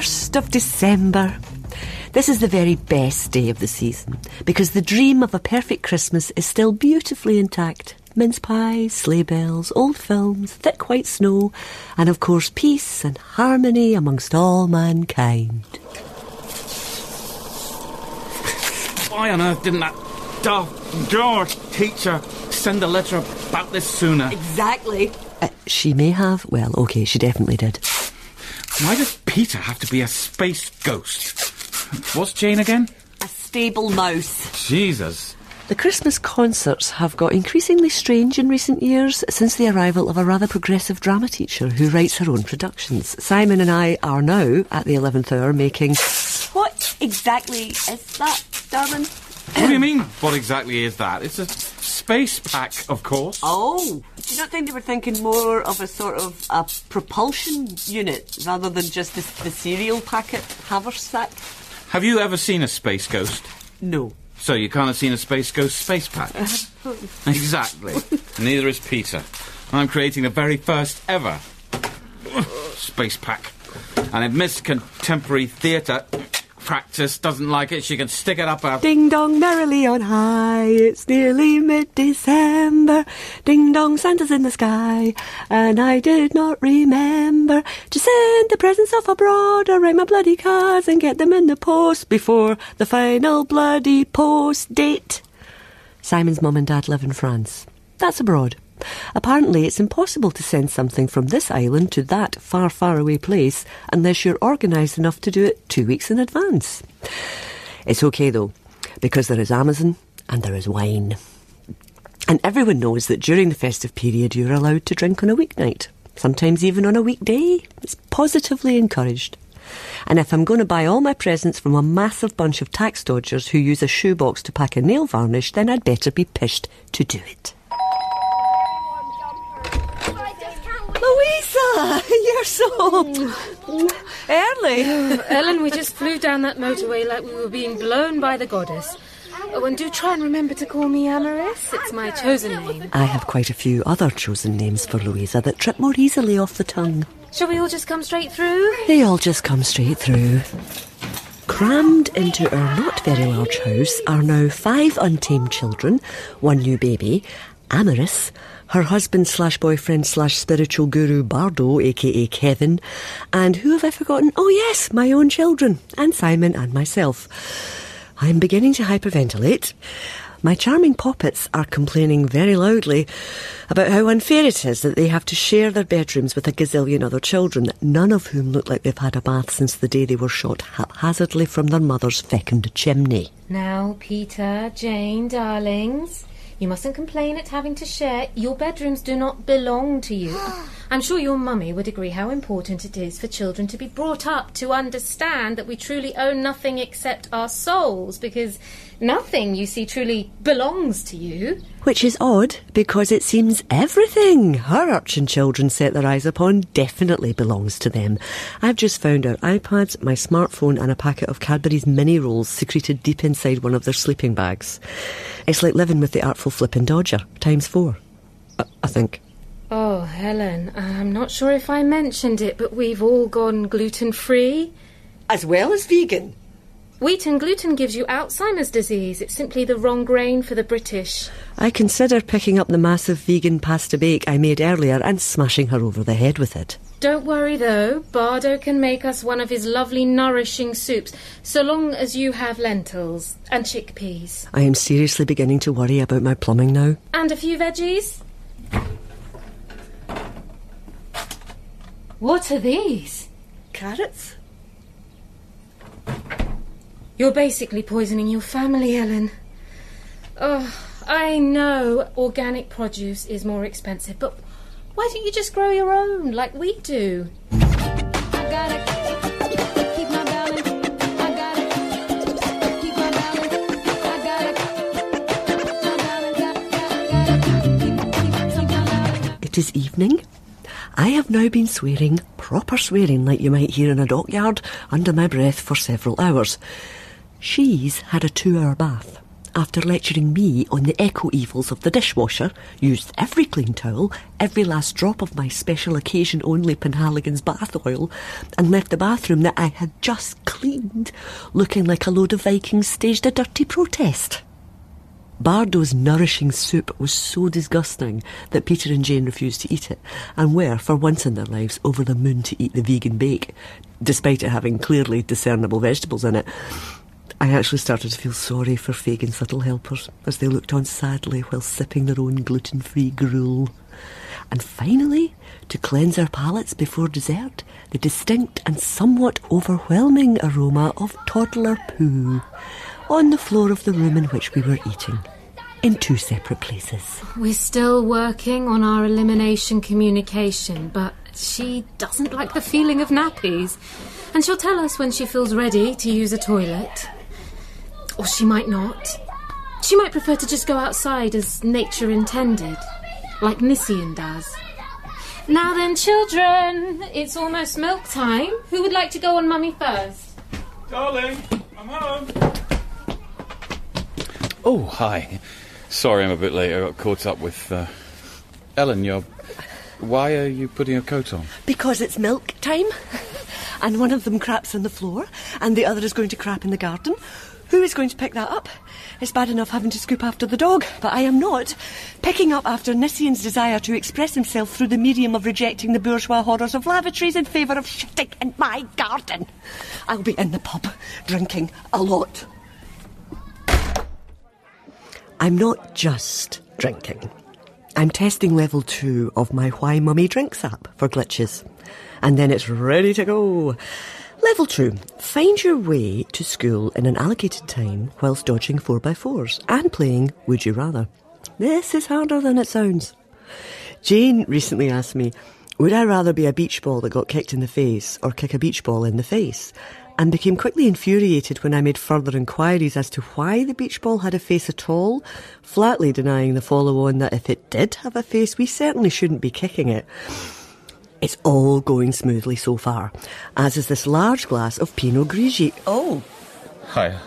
1st of December. This is the very best day of the season because the dream of a perfect Christmas is still beautifully intact. Mince pies, sleigh bells, old films, thick white snow, and of course peace and harmony amongst all mankind. Why on earth didn't that daft George teacher send a letter about this sooner? Exactly. Uh, she may have. Well, okay, she definitely did. Why does Peter have to be a space ghost? What's Jane again? A stable mouse. Jesus. The Christmas concerts have got increasingly strange in recent years since the arrival of a rather progressive drama teacher who writes her own productions. Simon and I are now at the 11th hour making. What exactly is that, darling? What do you mean, what exactly is that? It's a space pack, of course. Oh, do you not think they were thinking more of a sort of a propulsion unit rather than just the, the cereal packet haversack? Have you ever seen a space ghost? No. So you can't have seen a space ghost space pack? exactly. Neither is Peter. I'm creating the very first ever space pack. And Miss Contemporary Theatre practice doesn't like it, she can stick it up her. Ding dong merrily on high, it's nearly mid December. Ding dong, Santa's in the sky, and I did not remember to send the presents off abroad or write my bloody cards and get them in the post before the final bloody post date. Simon's mum and dad live in France. That's abroad. Apparently, it's impossible to send something from this island to that far, far away place unless you're organised enough to do it two weeks in advance. It's okay though, because there is Amazon and there is wine. And everyone knows that during the festive period you're allowed to drink on a weeknight, sometimes even on a weekday. It's positively encouraged. And if I'm going to buy all my presents from a massive bunch of tax dodgers who use a shoebox to pack a nail varnish, then I'd better be pished to do it. Louisa, you're so early. Ellen, we just flew down that motorway like we were being blown by the goddess. Oh, and do try and remember to call me Amaris. It's my chosen name. I have quite a few other chosen names for Louisa that trip more easily off the tongue. Shall we all just come straight through? They all just come straight through. Crammed into our not very large house are now five untamed children, one new baby, Amaris, her husband slash boyfriend slash spiritual guru Bardo, aka Kevin, and who have I forgotten? Oh yes, my own children, and Simon and myself. I'm beginning to hyperventilate. My charming poppets are complaining very loudly about how unfair it is that they have to share their bedrooms with a gazillion other children, none of whom look like they've had a bath since the day they were shot haphazardly from their mother's fecund chimney. Now, Peter, Jane, darlings, you mustn't complain at having to share. Your bedrooms do not belong to you. I'm sure your mummy would agree how important it is for children to be brought up to understand that we truly own nothing except our souls, because nothing, you see, truly belongs to you. Which is odd, because it seems everything her urchin children set their eyes upon definitely belongs to them. I've just found our iPads, my smartphone, and a packet of Cadbury's mini rolls secreted deep inside one of their sleeping bags. It's like living with the artful flippin' Dodger, times four. I, I think. Oh, Helen, I'm not sure if I mentioned it, but we've all gone gluten free. As well as vegan. Wheat and gluten gives you Alzheimer's disease. It's simply the wrong grain for the British. I consider picking up the massive vegan pasta bake I made earlier and smashing her over the head with it. Don't worry though, Bardo can make us one of his lovely nourishing soups, so long as you have lentils and chickpeas. I am seriously beginning to worry about my plumbing now. And a few veggies. What are these? Carrots? You're basically poisoning your family, Ellen. Oh, I know organic produce is more expensive, but why don't you just grow your own like we do? It is evening. I have now been swearing, proper swearing like you might hear in a dockyard, under my breath for several hours. She's had a two hour bath, after lecturing me on the eco evils of the dishwasher, used every clean towel, every last drop of my special occasion only Penhaligon's bath oil, and left the bathroom that I had just cleaned looking like a load of Vikings staged a dirty protest. Bardo's nourishing soup was so disgusting that Peter and Jane refused to eat it and were, for once in their lives, over the moon to eat the vegan bake, despite it having clearly discernible vegetables in it. I actually started to feel sorry for Fagin's little helpers as they looked on sadly while sipping their own gluten free gruel. And finally, to cleanse our palates before dessert, the distinct and somewhat overwhelming aroma of toddler poo on the floor of the room in which we were eating, in two separate places. We're still working on our elimination communication, but she doesn't like the feeling of nappies. And she'll tell us when she feels ready to use a toilet. Or she might not. She might prefer to just go outside as nature intended, like Nissian does. Now then, children, it's almost milk time. Who would like to go on mummy first? Darling, I'm home. Oh, hi. Sorry I'm a bit late. I got caught up with. Uh... Ellen, you're. Why are you putting your coat on? Because it's milk time, and one of them craps on the floor, and the other is going to crap in the garden. Who is going to pick that up? It's bad enough having to scoop after the dog, but I am not picking up after Nissian's desire to express himself through the medium of rejecting the bourgeois horrors of lavatories in favour of shitting in my garden. I'll be in the pub, drinking a lot. I'm not just drinking. I'm testing level two of my Why Mummy Drinks app for glitches. And then it's ready to go. Level two, find your way to school in an allocated time whilst dodging 4x4s and playing Would You Rather. This is harder than it sounds. Jane recently asked me, would I rather be a beach ball that got kicked in the face or kick a beach ball in the face? And became quickly infuriated when I made further inquiries as to why the beach ball had a face at all, flatly denying the follow on that if it did have a face, we certainly shouldn't be kicking it. It's all going smoothly so far, as is this large glass of Pinot Grigio. Oh, Hi.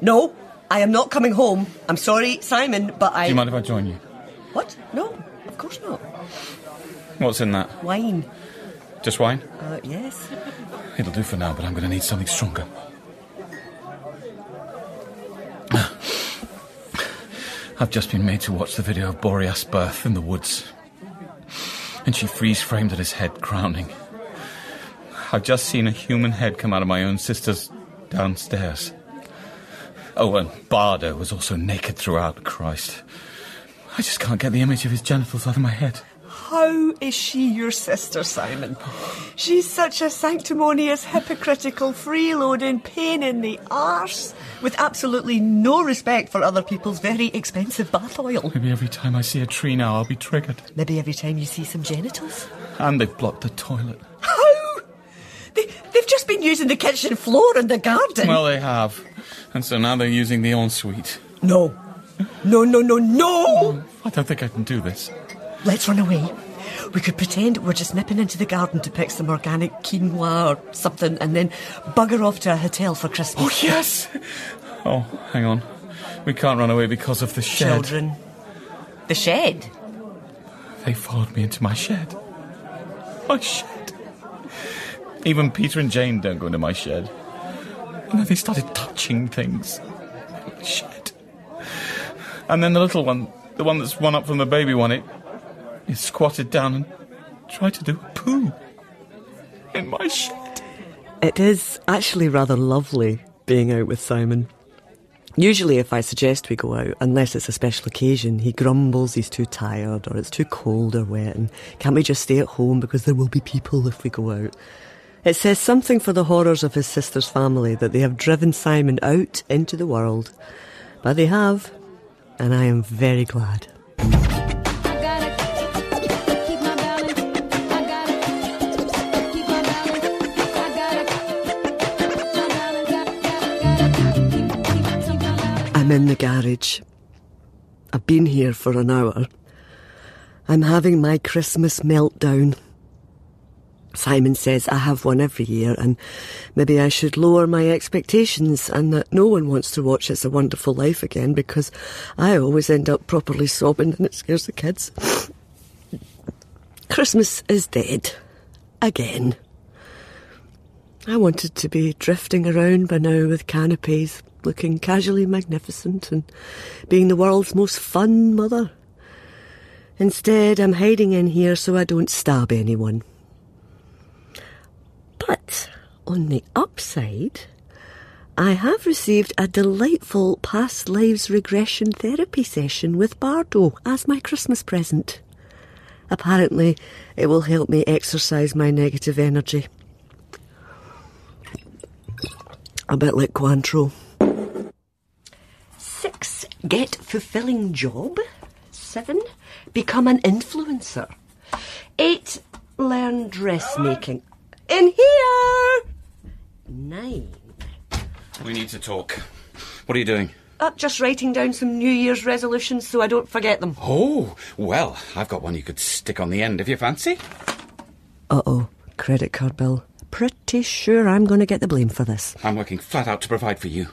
no, I am not coming home. I'm sorry, Simon, but I. Do you mind if I join you? What? No, of course not. What's in that? Wine. Just wine? Uh, yes. It'll do for now, but I'm going to need something stronger. I've just been made to watch the video of Boreas' birth in the woods. And she freeze framed at his head, crowning. I've just seen a human head come out of my own sister's downstairs. Oh, and Bardo was also naked throughout, Christ. I just can't get the image of his genitals out of my head. How is she your sister, Simon? She's such a sanctimonious, hypocritical, freeloading pain in the arse, with absolutely no respect for other people's very expensive bath oil. Maybe every time I see a tree now, I'll be triggered. Maybe every time you see some genitals. And they've blocked the toilet. How? They, they've just been using the kitchen floor and the garden. Well, they have. And so now they're using the ensuite. no. No, no, no, no! I don't think I can do this. Let's run away. We could pretend we're just nipping into the garden to pick some organic quinoa or something and then bugger off to a hotel for Christmas. Oh, yes! Oh, hang on. We can't run away because of the shed. Children. The shed? They followed me into my shed. My shed. Even Peter and Jane don't go into my shed. And then they started touching things. Shed. And then the little one, the one that's one up from the baby one, it, it squatted down and tried to do a poo. In my shed. It is actually rather lovely being out with Simon. Usually, if I suggest we go out, unless it's a special occasion, he grumbles he's too tired or it's too cold or wet and can't we just stay at home because there will be people if we go out. It says something for the horrors of his sister's family that they have driven Simon out into the world. But they have, and I am very glad. I'm in the garage. I've been here for an hour. I'm having my Christmas meltdown. Simon says I have one every year and maybe I should lower my expectations and that no one wants to watch It's a Wonderful Life again because I always end up properly sobbing and it scares the kids. Christmas is dead. Again. I wanted to be drifting around by now with canopies, looking casually magnificent and being the world's most fun mother. Instead, I'm hiding in here so I don't stab anyone. But on the upside, I have received a delightful past lives regression therapy session with Bardo as my Christmas present. Apparently, it will help me exercise my negative energy. A bit like Cointreau. Six, get fulfilling job. Seven, become an influencer. Eight, learn dressmaking. In here! Nine. We need to talk. What are you doing? Uh, just writing down some New Year's resolutions so I don't forget them. Oh, well, I've got one you could stick on the end if you fancy. Uh oh, credit card bill. Pretty sure I'm going to get the blame for this. I'm working flat out to provide for you.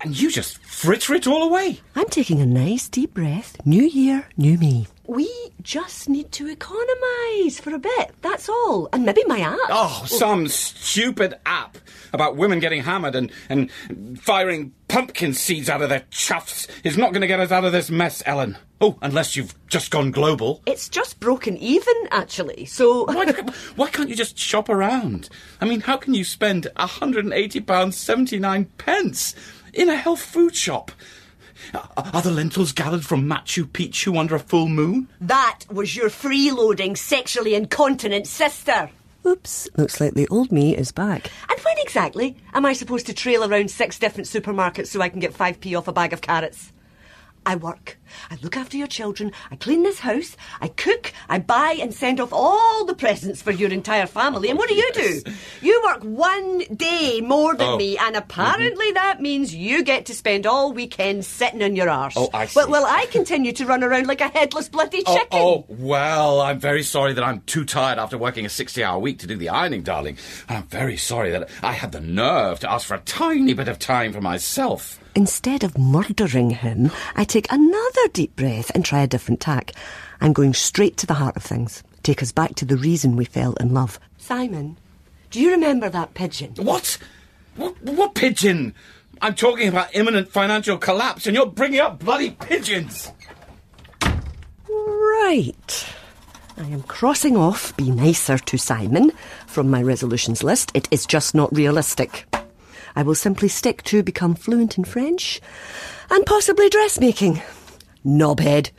And you just fritter it all away. I'm taking a nice deep breath. New year, new me. We just need to economise for a bit, that's all. And maybe my app. Oh, some stupid app about women getting hammered and, and firing pumpkin seeds out of their chuffs is not going to get us out of this mess, Ellen. Oh, unless you've just gone global. It's just broken even, actually, so. Why, why can't you just shop around? I mean, how can you spend £180.79 pence in a health food shop? Are are the lentils gathered from Machu Picchu under a full moon? That was your freeloading, sexually incontinent sister. Oops, looks like the old me is back. And when exactly am I supposed to trail around six different supermarkets so I can get 5p off a bag of carrots? I work. I look after your children. I clean this house. I cook. I buy and send off all the presents for your entire family. And what do you do? You work one day more than Oh. me, and mm-hmm. apparently that means you get to spend all weekend sitting on your arse. Oh, I Well, see. well, I continue to run around like a headless bloody Oh, chicken. oh, well, I'm very sorry that I'm too tired after working a 60 hour week to do the ironing, darling. I'm very sorry that I had the nerve to ask for a tiny bit of time for myself. Instead of murdering him, I take another deep breath and try a different tack. I'm going straight to the heart of things. Take us back to the reason we fell in love. Simon, do you remember that pigeon? What? What, what pigeon? I'm talking about imminent financial collapse, and you're bringing up bloody pigeons. Right. I am crossing off be nicer to Simon from my resolutions list. It is just not realistic. I will simply stick to become fluent in French and possibly dressmaking. Knobhead.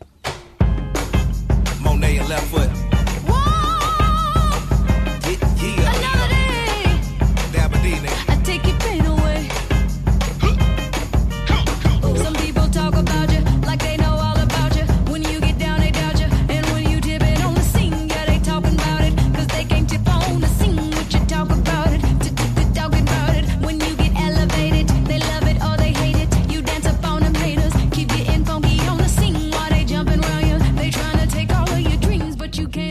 Monet left foot.